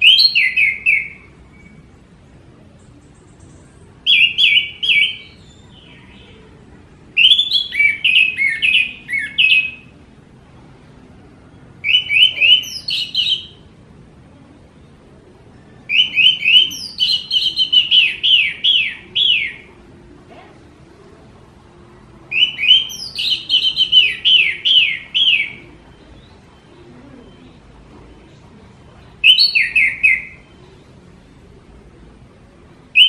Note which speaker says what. Speaker 1: you